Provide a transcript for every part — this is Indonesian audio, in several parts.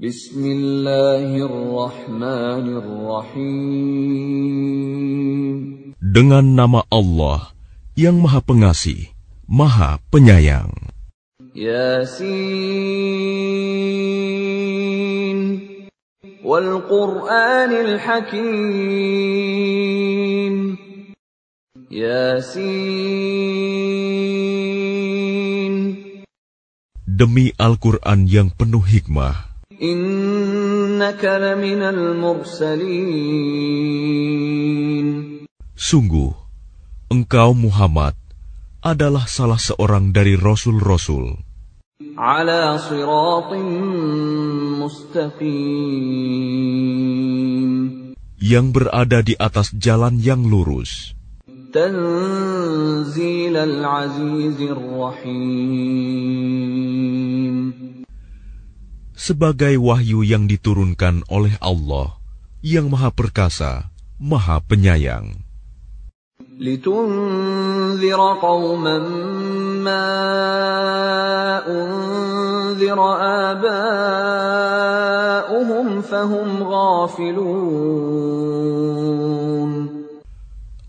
Bismillahirrahmanirrahim. Dengan nama Allah yang Maha Pengasih, Maha Penyayang. Yasin wal Qur'anil Hakim. Yasin Demi Al-Quran yang penuh hikmah, Innaka laminal mursalin. Sungguh, engkau Muhammad adalah salah seorang dari rasul-rasul. Ala siratim mustaqim. Yang berada di atas jalan yang lurus. Tanzil al-azizir rahim sebagai wahyu yang diturunkan oleh Allah yang Maha Perkasa, Maha Penyayang.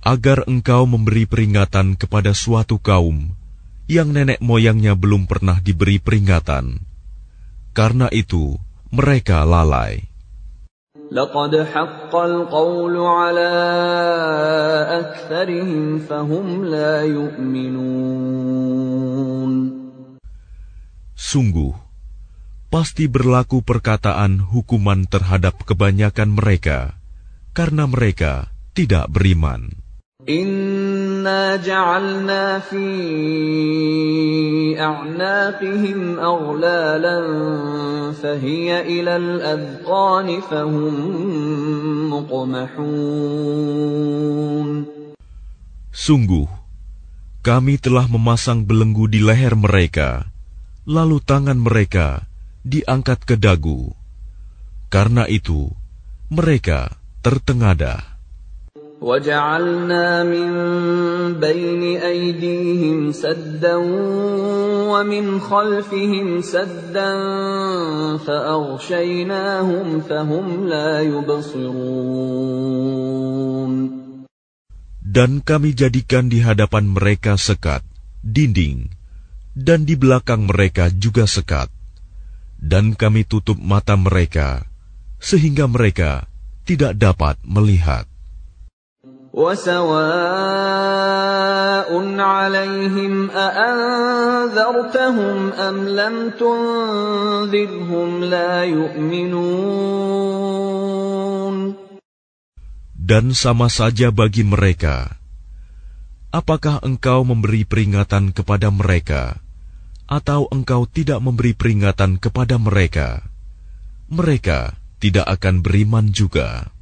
Agar engkau memberi peringatan kepada suatu kaum yang nenek moyangnya belum pernah diberi peringatan karena itu, mereka lalai. Sungguh, pasti berlaku perkataan hukuman terhadap kebanyakan mereka, karena mereka tidak beriman. إنا جعلنا في أعناقهم أغلالا فهي إلى الأذقان فهم مقمحون Sungguh, kami telah memasang belenggu di leher mereka, lalu tangan mereka diangkat ke dagu. Karena itu, mereka tertengadah. وجعلنا من بين أيديهم سدا ومن خلفهم سدا فأغشيناهم فهم لا يبصرون Dan kami jadikan di hadapan mereka sekat, dinding, dan di belakang mereka juga sekat. Dan kami tutup mata mereka, sehingga mereka tidak dapat melihat. وسواء عليهم أأنذرتهم أم لم تنذرهم لا يؤمنون Dan sama saja bagi mereka, apakah engkau memberi peringatan kepada mereka, atau engkau tidak memberi peringatan kepada mereka, mereka tidak akan beriman juga.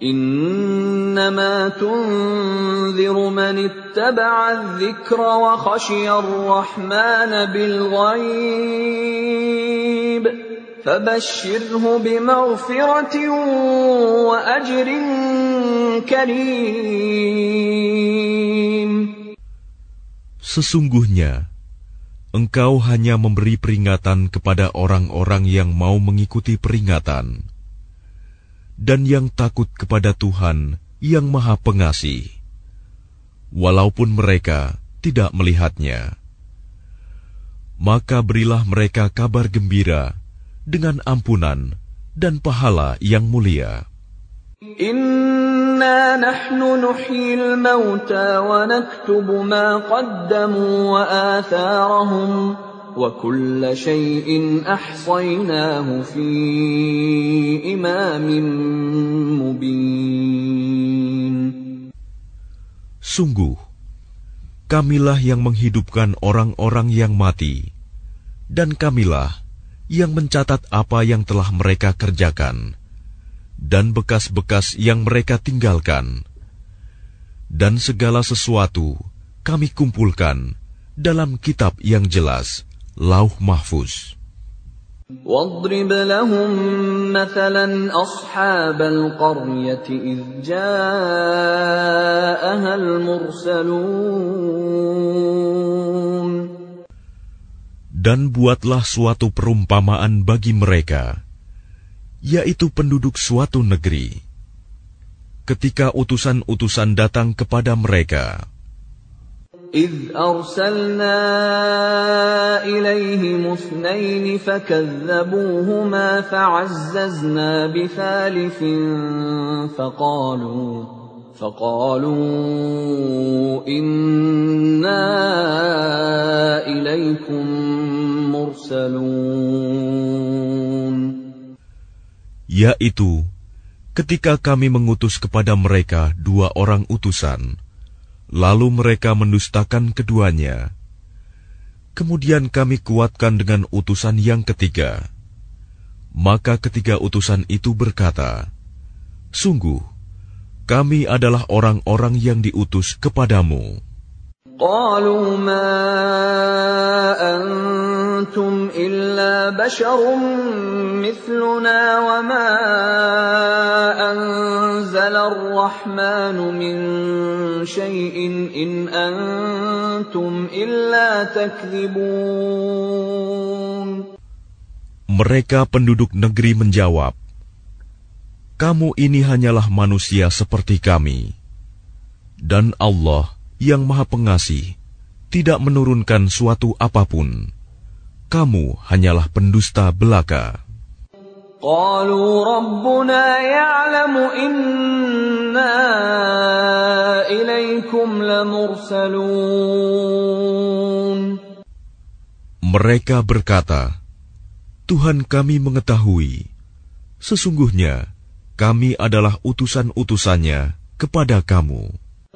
إنما تنذر من اتبع الذكر وخشي الرحمن بالغيب فبشره بمغفرة وأجر كريم Sesungguhnya, engkau hanya memberi peringatan kepada orang-orang yang mau mengikuti peringatan dan yang takut kepada Tuhan yang Maha Pengasih, walaupun mereka tidak melihatnya. Maka berilah mereka kabar gembira dengan ampunan dan pahala yang mulia. Inna nahnu nuhyil mauta wa naktubu ma qaddamu wa atharahum وكل شيء أحصيناه في إمام مبين Sungguh, kamilah yang menghidupkan orang-orang yang mati, dan kamilah yang mencatat apa yang telah mereka kerjakan, dan bekas-bekas yang mereka tinggalkan, dan segala sesuatu kami kumpulkan dalam kitab yang jelas Lauh Mahfuz. واضرب لهم مثلا أصحاب القرية إذ جاءها المرسلون Dan buatlah suatu perumpamaan bagi mereka, yaitu penduduk suatu negeri. Ketika utusan-utusan datang kepada mereka, إذ أرسلنا إليهم اثنين فكذبوهما فعززنا بثالث فقالوا فقالوا إنا إليكم مرسلون. Yaitu ketika kami mengutus kepada mereka dua orang utusan, lalu mereka mendustakan keduanya. Kemudian kami kuatkan dengan utusan yang ketiga. Maka ketiga utusan itu berkata, Sungguh, kami adalah orang-orang yang diutus kepadamu. قالوا ما أنتم إلا بشر مثلنا وما أنزل الرحمن من شيء إن أنتم إلا تكذبون Mereka penduduk negeri menjawab, Kamu ini hanyalah manusia seperti kami. Dan Allah yang Maha Pengasih tidak menurunkan suatu apapun. Kamu hanyalah pendusta belaka. قالوا ربنا يعلم إنا إليكم لمرسلون Mereka berkata, Tuhan kami mengetahui, sesungguhnya kami adalah utusan-utusannya kepada kamu.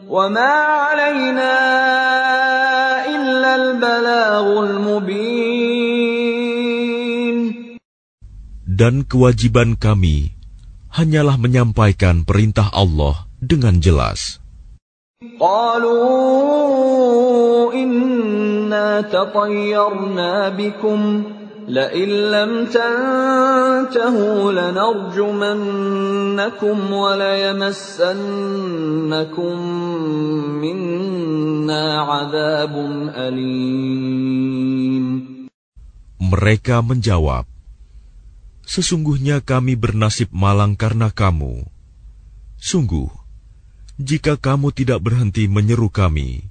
وما علينا إلا البلاغ المبين Dan kewajiban kami hanyalah menyampaikan perintah Allah dengan jelas. قالوا إنا تطيرنا بكم لئن لم تنتهوا لنرجمنكم وليمسنكم منا عذاب أليم Mereka menjawab, Sesungguhnya kami bernasib malang karena kamu. Sungguh, jika kamu tidak berhenti menyeru kami,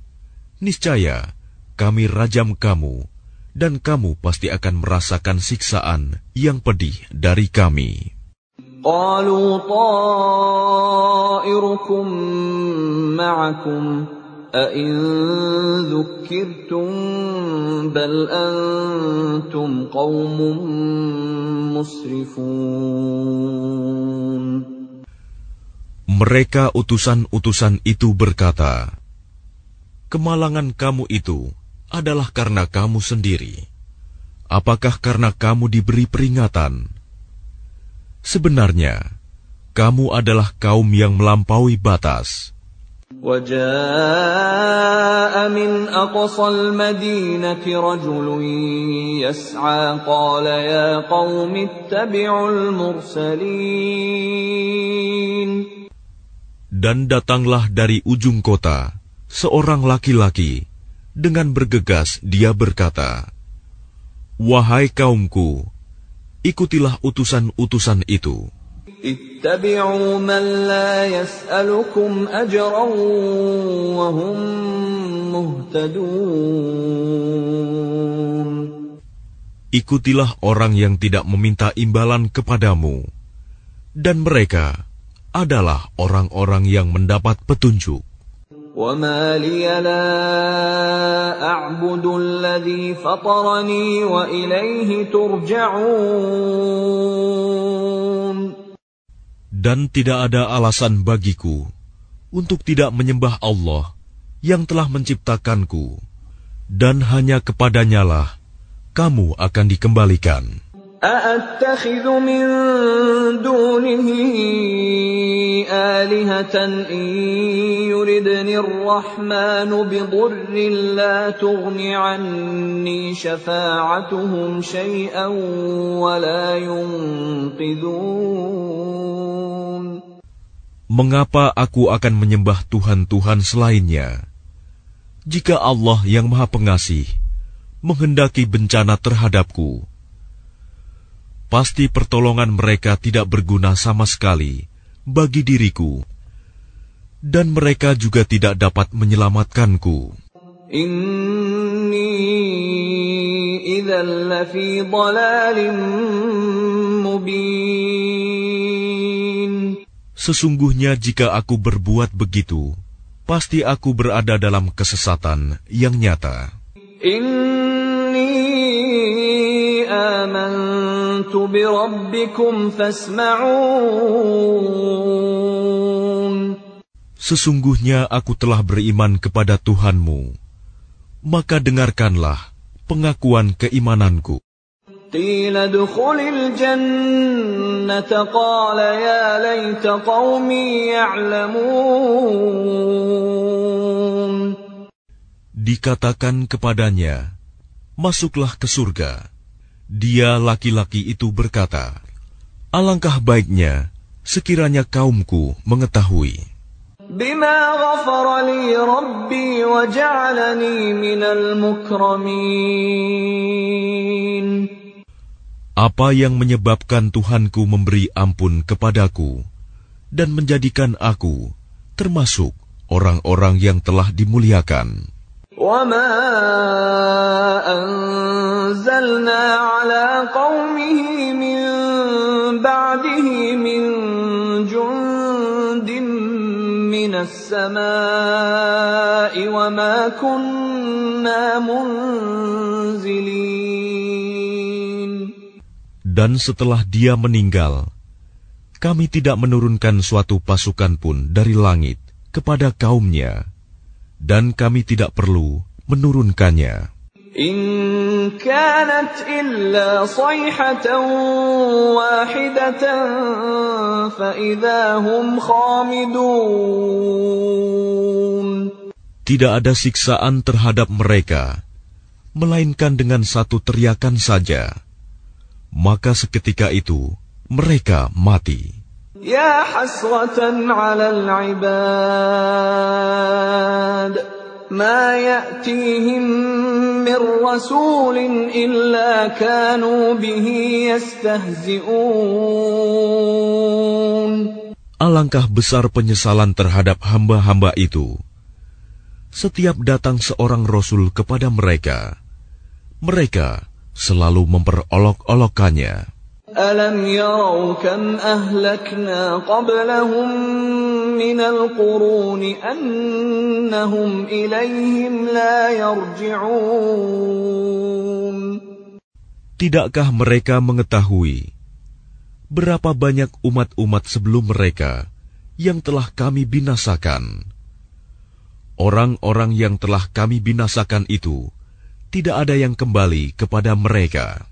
niscaya kami rajam kamu, dan kamu pasti akan merasakan siksaan yang pedih dari kami. قالوا طائركم معكم أئن ذكرتم بل أنتم قوم مسرفون Mereka utusan-utusan itu berkata, Kemalangan kamu itu adalah karena kamu sendiri. Apakah karena kamu diberi peringatan? Sebenarnya, kamu adalah kaum yang melampaui batas. وجاء من أقصى المدينة رجل يسعى قال يا قوم اتبعوا المرسلين Dan datanglah dari ujung kota seorang laki-laki dengan bergegas dia berkata, Wahai kaumku, ikutilah utusan-utusan itu. اتبعوا من لا يسألكم أجرا وهم مهتدون Ikutilah orang yang tidak meminta imbalan kepadamu, dan mereka adalah orang-orang yang mendapat petunjuk. وما لي لا أعبد الذي فطرني وإليه ترجعون Dan tidak ada alasan bagiku untuk tidak menyembah Allah yang telah menciptakanku, dan hanya kepadanyalah kamu akan dikembalikan. أأتخذ من دونه آلهة إن يردني الرحمن بضر لا تغن عني شفاعتهم شيئا ولا ينقذون Mengapa aku akan menyembah Tuhan-Tuhan selainnya? Jika Allah yang Maha Pengasih menghendaki bencana terhadapku, pasti pertolongan mereka tidak berguna sama sekali bagi diriku, dan mereka juga tidak dapat menyelamatkanku. Inni lafi mubin. Sesungguhnya jika aku berbuat begitu, pasti aku berada dalam kesesatan yang nyata. Inni amantu fasma'un. Sesungguhnya aku telah beriman kepada Tuhanmu maka dengarkanlah pengakuan keimananku. Dikatakan kepadanya, masuklah ke surga. Dia laki-laki itu berkata, Alangkah baiknya sekiranya kaumku mengetahui. Apa yang menyebabkan Tuhanku memberi ampun kepadaku dan menjadikan aku termasuk orang-orang yang telah dimuliakan. وما أنزلنا على قومه من بعده من جند من السماء وما كنا منزلين Dan setelah dia meninggal, kami tidak menurunkan suatu pasukan pun dari langit kepada kaumnya, dan kami tidak perlu menurunkannya. إن كانت إلا صيحة واحدة فإذا هم خامدون Tidak ada siksaan terhadap mereka, melainkan dengan satu teriakan saja. Maka seketika itu mereka mati. Ya hasratan ala al-ibad ma ya'tihim min rasulin illa kanu bihi yastahzi'un Alangkah besar penyesalan terhadap hamba-hamba itu. Setiap datang seorang rasul kepada mereka, mereka selalu memperolok-olokkannya. ألم يروا كم أهلكنا قبلهم من القرون أنهم إليهم لا يرجعون Tidakkah mereka mengetahui berapa banyak umat-umat sebelum mereka yang telah kami binasakan? Orang-orang yang telah kami binasakan itu tidak ada yang kembali kepada mereka.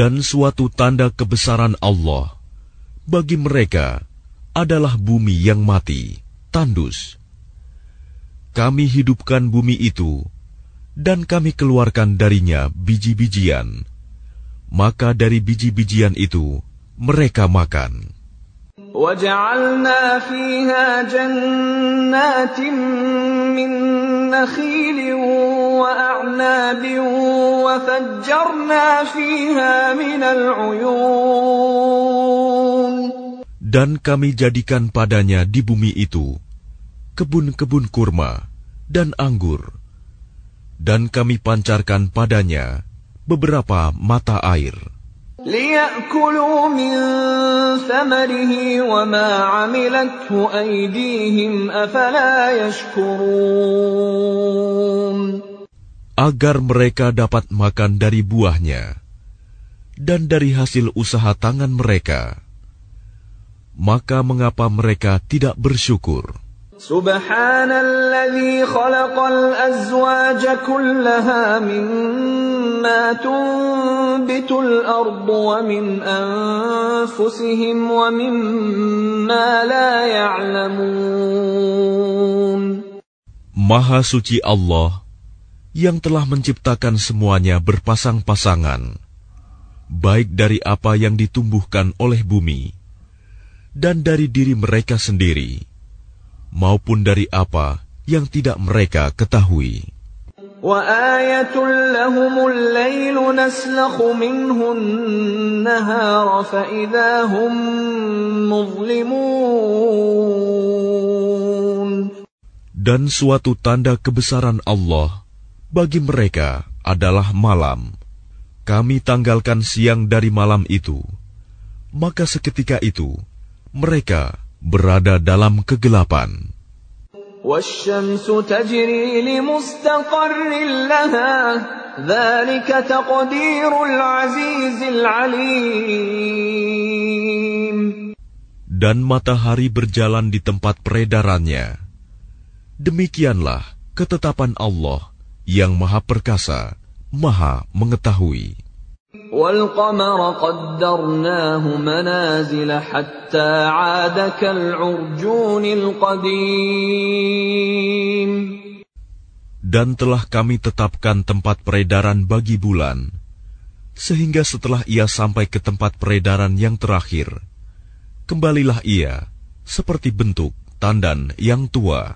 Dan suatu tanda kebesaran Allah bagi mereka adalah bumi yang mati, tandus. Kami hidupkan bumi itu, dan kami keluarkan darinya biji-bijian. Maka dari biji-bijian itu mereka makan. وجعلنا فيها جنات من نخيل وأعناب وفجرنا فيها من العيون Dan kami jadikan padanya di bumi itu kebun-kebun kurma dan anggur, dan kami pancarkan padanya beberapa mata air. ليأكلوا من ثمره وما عملته أيديهم أفلا يشكرون agar mereka dapat makan dari buahnya dan dari hasil usaha tangan mereka. Maka mengapa mereka tidak bersyukur? Subhanalladzi khalaqal azwaja kullaha mimma tunbitul ardu wa min anfusihim wa mimma la ya'lamun. Maha suci Allah yang telah menciptakan semuanya berpasang-pasangan baik dari apa yang ditumbuhkan oleh bumi dan dari diri mereka sendiri maupun dari apa yang tidak mereka ketahui. وآية لهم الليل نسلخ منه النهار فإذا هم مظلمون Dan suatu tanda kebesaran Allah bagi mereka adalah malam. Kami tanggalkan siang dari malam itu. Maka seketika itu, mereka berada dalam kegelapan. Dan matahari berjalan di tempat peredarannya. Demikianlah ketetapan Allah yang Maha Perkasa, Maha Mengetahui. والقمر قدرناه منازل حتى عاد كالعرجون القديم Dan telah kami tetapkan tempat peredaran bagi bulan, sehingga setelah ia sampai ke tempat peredaran yang terakhir, kembalilah ia seperti bentuk tandan yang tua.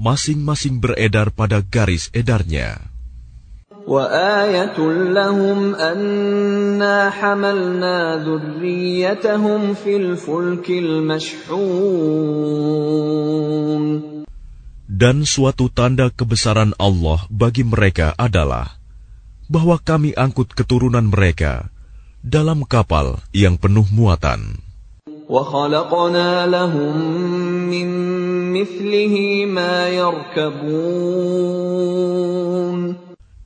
Masing-masing beredar pada garis edarnya. وآية لهم أنا حملنا ذريتهم في الفلك المشحون Dan suatu tanda kebesaran Allah bagi mereka adalah bahwa kami angkut keturunan mereka dalam kapal yang penuh muatan. وخلقنا لهم من مثله ما يركبون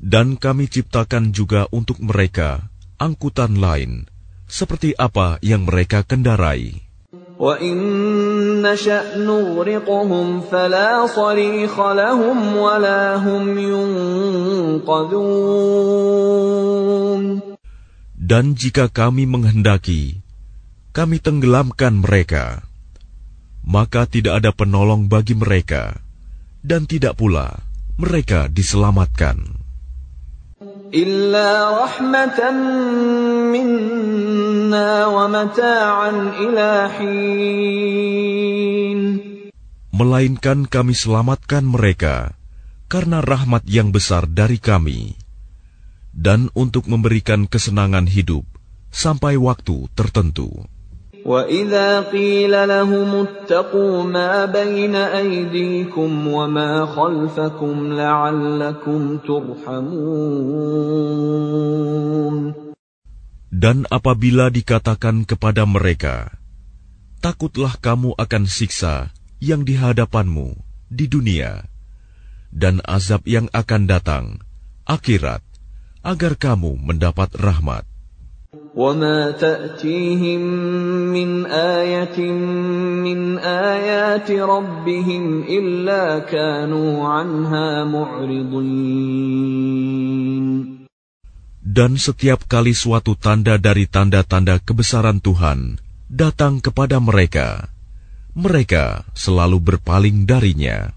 Dan kami ciptakan juga untuk mereka angkutan lain, seperti apa yang mereka kendarai. وإن نشأ نغرقهم فلا صريخ لهم ولا هم ينقذون Dan jika kami menghendaki, kami tenggelamkan mereka, maka tidak ada penolong bagi mereka, dan tidak pula mereka diselamatkan. Illa rahmatan minna wa mata'an ilahin. Melainkan kami selamatkan mereka karena rahmat yang besar dari kami dan untuk memberikan kesenangan hidup sampai waktu tertentu. وإذا قيل لهم اتقوا ما بين أيديكم وما خلفكم لعلكم ترحمون Dan apabila dikatakan kepada mereka, "Takutlah kamu akan siksa yang di hadapanmu di dunia dan azab yang akan datang, akhirat, agar kamu mendapat rahmat." وما تأتيهم من آية من آيات ربهم إلا كانوا عنها معرضين Dan setiap kali suatu tanda dari tanda-tanda kebesaran Tuhan datang kepada mereka, mereka selalu berpaling darinya.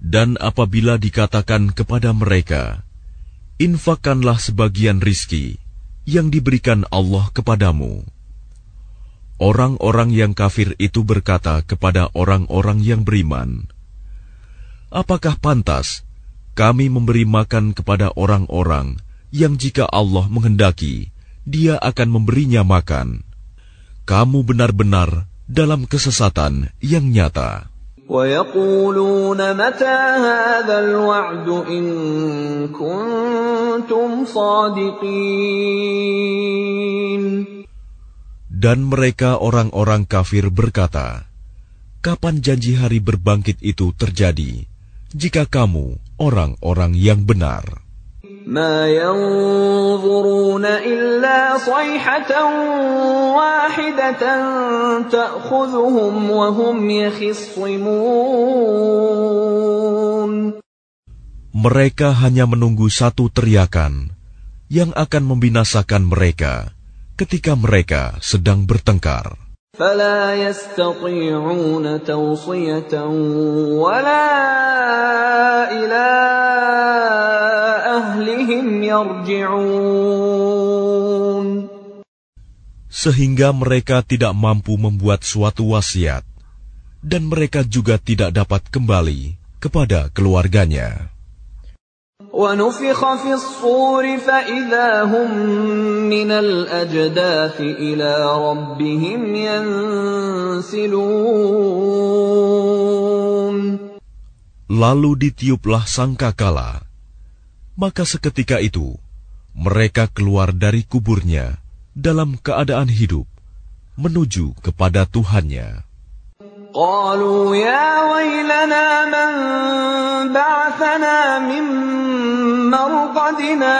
Dan apabila dikatakan kepada mereka, Infakkanlah sebagian rizki yang diberikan Allah kepadamu. Orang-orang yang kafir itu berkata kepada orang-orang yang beriman, Apakah pantas kami memberi makan kepada orang-orang yang jika Allah menghendaki, dia akan memberinya makan? Kamu benar-benar dalam kesesatan yang nyata. ويقولون متى هذا الوعد إن كنتم صادقين Dan mereka orang-orang kafir berkata, Kapan janji hari berbangkit itu terjadi, jika kamu orang-orang yang benar? ما ينظرون إلا صيحة واحدة تأخذهم وهم يخصمون Mereka hanya menunggu satu teriakan yang akan membinasakan mereka ketika mereka sedang bertengkar. فلا يستطيعون توصية ولا إلى أهلهم يرجعون Sehingga mereka tidak mampu membuat suatu wasiat, dan mereka juga tidak dapat kembali kepada keluarganya. ونفخ في الصور فإذا هم من الأجداث إلى ربهم ينسلون Lalu ditiuplah sangkakala, maka seketika itu mereka keluar dari kuburnya dalam keadaan hidup menuju kepada Tuhannya. قالوا يا ويلنا من بعثنا من مرقدنا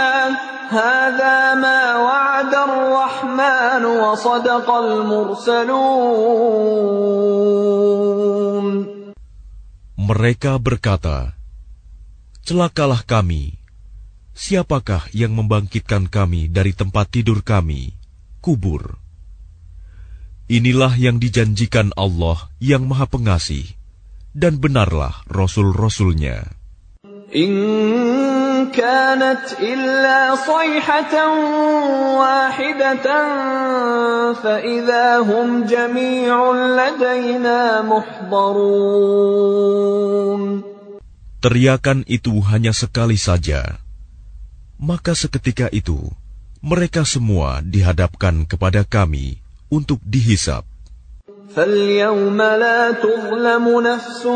هذا ما وعد الرحمن وصدق المرسلون Mereka berkata, Celakalah kami. Siapakah yang membangkitkan kami dari tempat tidur kami, kubur? Inilah yang dijanjikan Allah yang Maha Pengasih, dan benarlah Rasul-Rasulnya. إن كانت إلا صيحة واحدة فإذا هم جميع لدينا محضرون Teriakan itu hanya sekali saja. Maka seketika itu, mereka semua dihadapkan kepada kami untuk dihisap. فاليوم لا تظلم نفس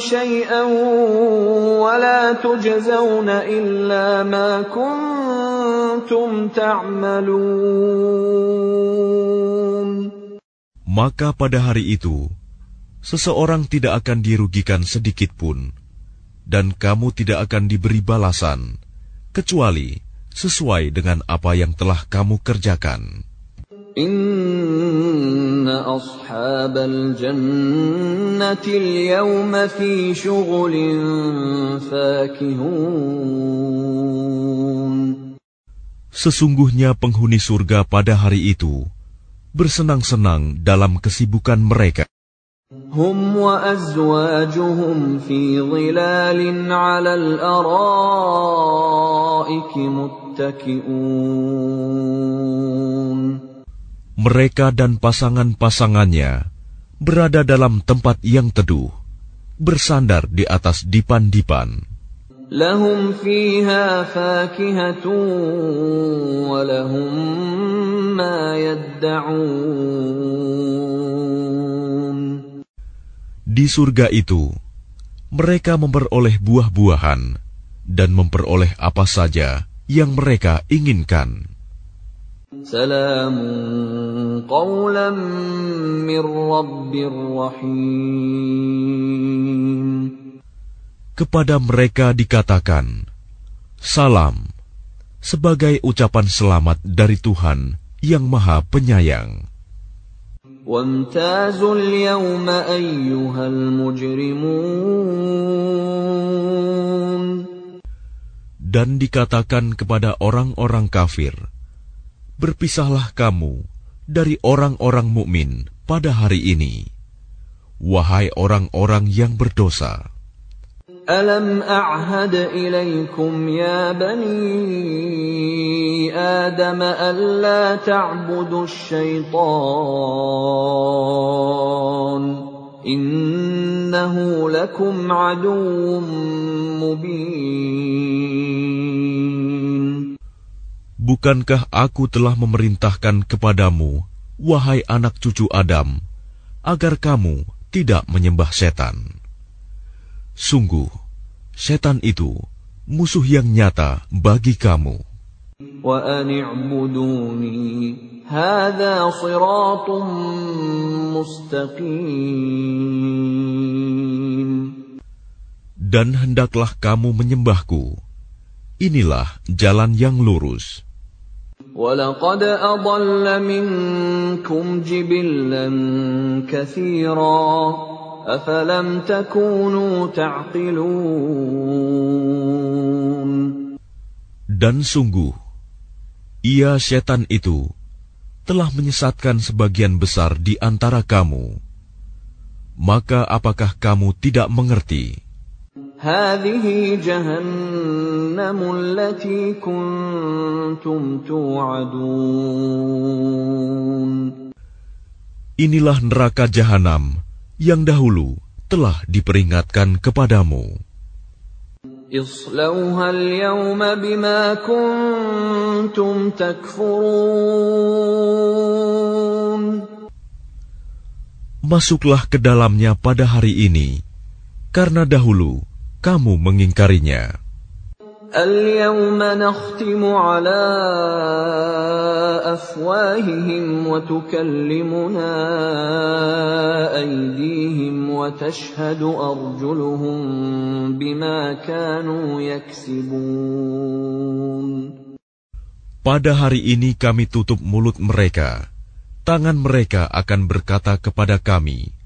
شيئا ولا تجزون إلا ما كنتم تعملون Maka pada hari itu, seseorang tidak akan dirugikan sedikit pun, dan kamu tidak akan diberi balasan, kecuali sesuai dengan apa yang telah kamu kerjakan. Sesungguhnya penghuni surga pada hari itu bersenang-senang dalam kesibukan mereka. هم وأزواجهم في ظلال على الأرائك متكئون Mereka dan pasangan-pasangannya berada dalam tempat yang teduh, bersandar di atas dipan-dipan. لهم فيها فاكهة ولهم ما يدعون di surga itu, mereka memperoleh buah-buahan dan memperoleh apa saja yang mereka inginkan. Kepada mereka dikatakan, Salam, sebagai ucapan selamat dari Tuhan yang Maha Penyayang. وامتازوا اليوم أيها المجرمون Dan dikatakan kepada orang-orang kafir, Berpisahlah kamu dari orang-orang mukmin pada hari ini, wahai orang-orang yang berdosa. ألم أعهد إليكم يا بني آدم ألا تعبدوا الشيطان إنه لكم عدو مبين Bukankah aku telah memerintahkan kepadamu, wahai anak cucu Adam, agar kamu tidak menyembah setan? Sungguh, setan itu musuh yang nyata bagi kamu. وأن اعبدوني هذا صراط مستقيم Dan hendaklah kamu menyembahku. Inilah jalan yang lurus. ولقد أضل منكم جبلا كثيرا أفلم تكونوا تعقلون Dan sungguh, ia setan itu telah menyesatkan sebagian besar di antara kamu. Maka apakah kamu tidak mengerti? هذه جهنم التي كنتم توعدون Inilah neraka jahanam yang dahulu telah diperingatkan kepadamu. Masuklah ke dalamnya pada hari ini, karena dahulu kamu mengingkarinya. اليوم نختم على أفواههم وتكلمنا أيديهم وتشهد أرجلهم بما كانوا يكسبون Pada hari ini kami tutup mulut mereka, tangan mereka akan berkata kepada kami,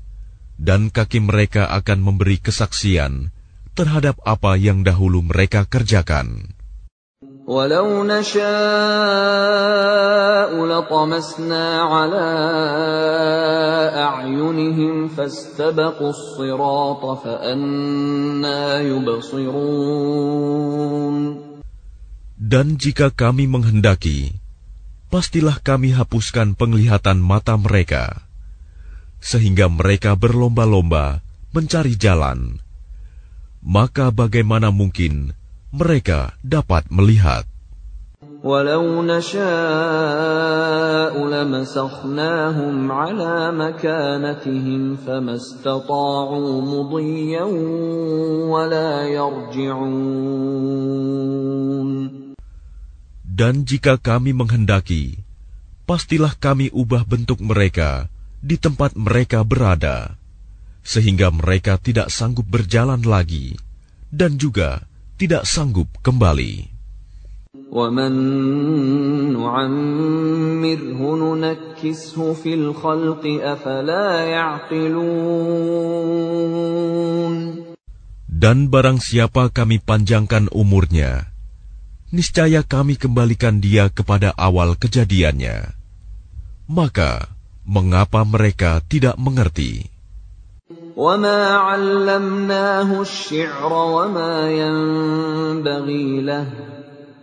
dan kaki mereka akan memberi kesaksian terhadap apa yang dahulu mereka kerjakan. ولو نشاء لطمسنا على أعينهم فاستبقوا الصراط فأنا يبصرون Dan jika kami menghendaki, pastilah kami hapuskan penglihatan mata mereka, sehingga mereka berlomba-lomba mencari jalan. Maka bagaimana mungkin mereka dapat melihat? ولو نشاء لمسخناهم على مكانتهم فما استطاعوا مضيا ولا يرجعون Dan jika kami menghendaki, pastilah kami ubah bentuk mereka di tempat mereka berada, sehingga mereka tidak sanggup berjalan lagi, dan juga tidak sanggup kembali. ومن نعمره ننكسه في الخلق أفلا يعقلون Dan barang siapa kami panjangkan umurnya, niscaya kami kembalikan dia kepada awal kejadiannya. Maka, mengapa mereka tidak mengerti? وما علمناه الشعر وما ينبغي له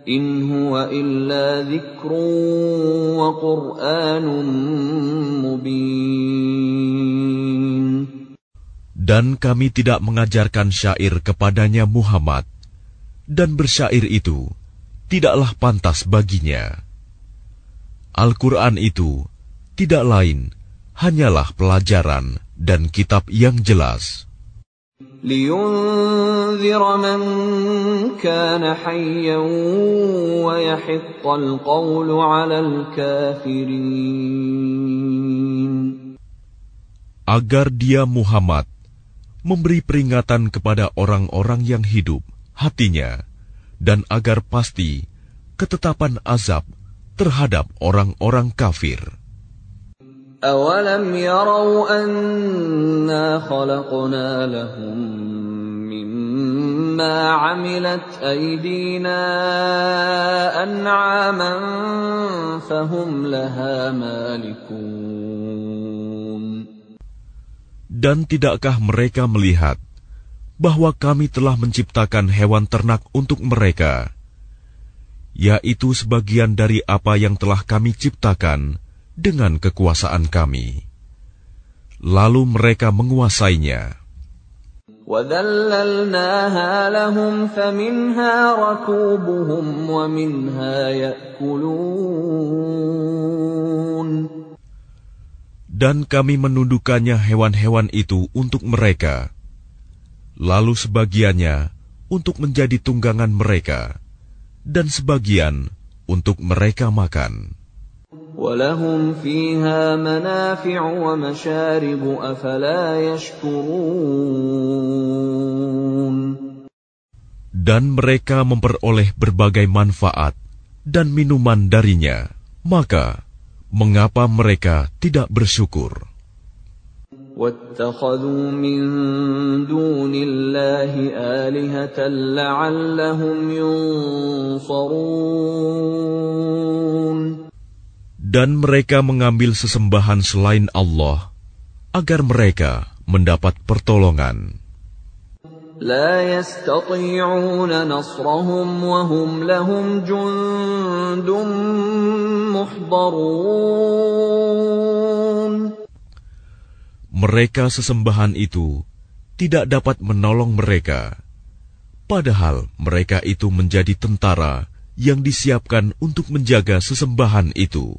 إن هو إلا ذكر وقرآن مبين Dan kami tidak mengajarkan syair kepadanya Muhammad, dan bersyair itu tidaklah pantas baginya. Al-Quran itu tidak lain hanyalah pelajaran dan kitab yang jelas. لينذر من كان حيا ويحق القول على الكافرين Agar dia Muhammad memberi peringatan kepada orang-orang yang hidup hatinya dan agar pasti ketetapan azab terhadap orang-orang kafir. أولم يروا أنا خلقنا لهم مما عملت أيدينا أنعاما فهم لها مالكون Dan tidakkah mereka melihat bahwa kami telah menciptakan hewan ternak untuk mereka, yaitu sebagian dari apa yang telah kami ciptakan dengan kekuasaan kami. Lalu mereka menguasainya. Dan kami menundukkannya hewan-hewan itu untuk mereka, lalu sebagiannya untuk menjadi tunggangan mereka, dan sebagian untuk mereka makan. ولهم فيها منافع ومشارب أفلا يشكرون. Dan mereka memperoleh berbagai manfaat dan minuman darinya, maka mengapa mereka tidak bersyukur? Dan mereka mengambil sesembahan selain Allah agar mereka mendapat pertolongan. لا يستطيعون نصرهم وهم لهم جند محضرون Mereka sesembahan itu tidak dapat menolong mereka, padahal mereka itu menjadi tentara yang disiapkan untuk menjaga sesembahan itu.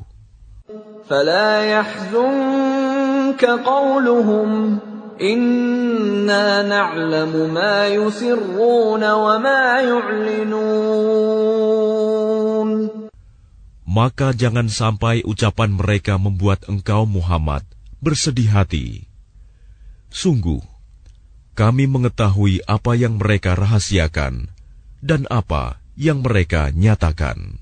فلا يحزنك قولهم إنا نعلم ما يسرون وما يعلنون Maka jangan sampai ucapan mereka membuat engkau Muhammad bersedih hati. Sungguh, kami mengetahui apa yang mereka rahasiakan dan apa yang mereka nyatakan.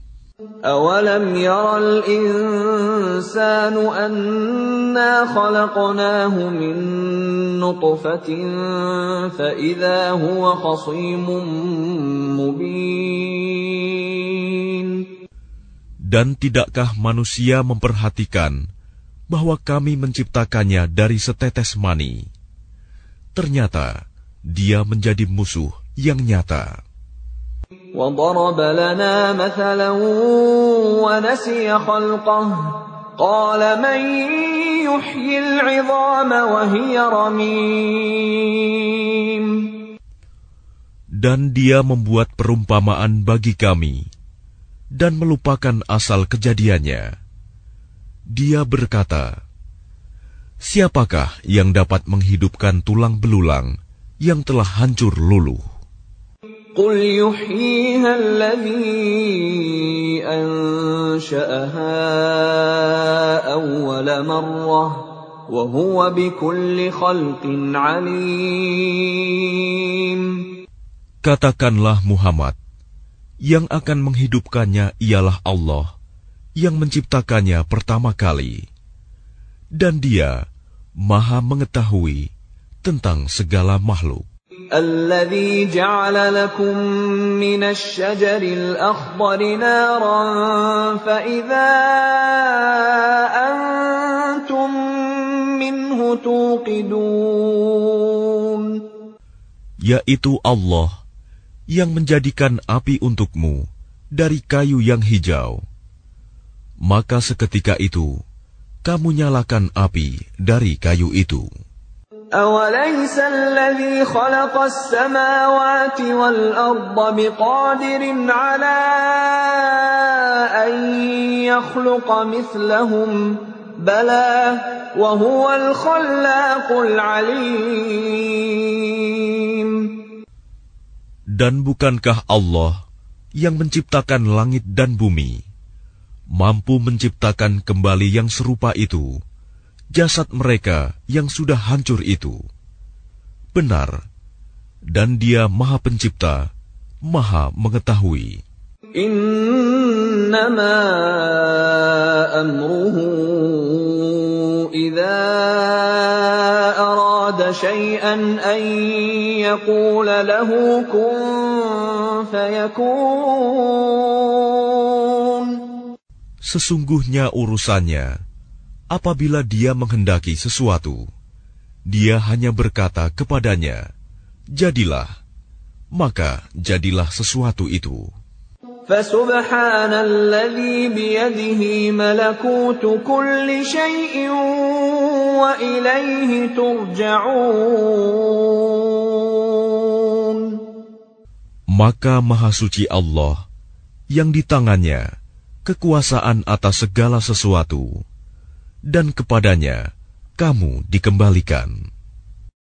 أولم ير الإنسان أنا خلقناه من نطفة فإذا هو خصيم مبين Dan tidakkah manusia memperhatikan bahwa kami menciptakannya dari setetes mani? Ternyata dia menjadi musuh yang nyata. وضرب لنا مثلا ونسي خلقه قال من يحيي العظام وهي رميم Dan dia membuat perumpamaan bagi kami dan melupakan asal kejadiannya. Dia berkata, Siapakah yang dapat menghidupkan tulang belulang yang telah hancur luluh? قل يحييها الذي أنشأها أول مرة وهو بكل خلق عليم Katakanlah Muhammad, yang akan menghidupkannya ialah Allah, yang menciptakannya pertama kali. Dan dia maha mengetahui tentang segala makhluk. الذي جعل لكم من الشجر الأخضر نارا فإذا أنتم منه توقدون yaitu Allah yang menjadikan api untukmu dari kayu yang hijau. Maka seketika itu, kamu nyalakan api dari kayu itu. أوليس الذي خلق السماوات والأرض بقادر على أن يخلق مثلهم بلى وهو الخلاق العليم Dan bukankah Allah yang menciptakan langit dan bumi, mampu menciptakan kembali yang serupa itu, jasad mereka yang sudah hancur itu. Benar, dan dia maha pencipta, maha mengetahui. Innama amruhu. Sesungguhnya urusannya, apabila dia menghendaki sesuatu, dia hanya berkata kepadanya, jadilah, maka jadilah sesuatu itu. فسبحان الذي بيده ملكوت كل شيء وإليه ترجعون Maka Maha Suci Allah yang di tangannya kekuasaan atas segala sesuatu, dan kepadanya kamu dikembalikan.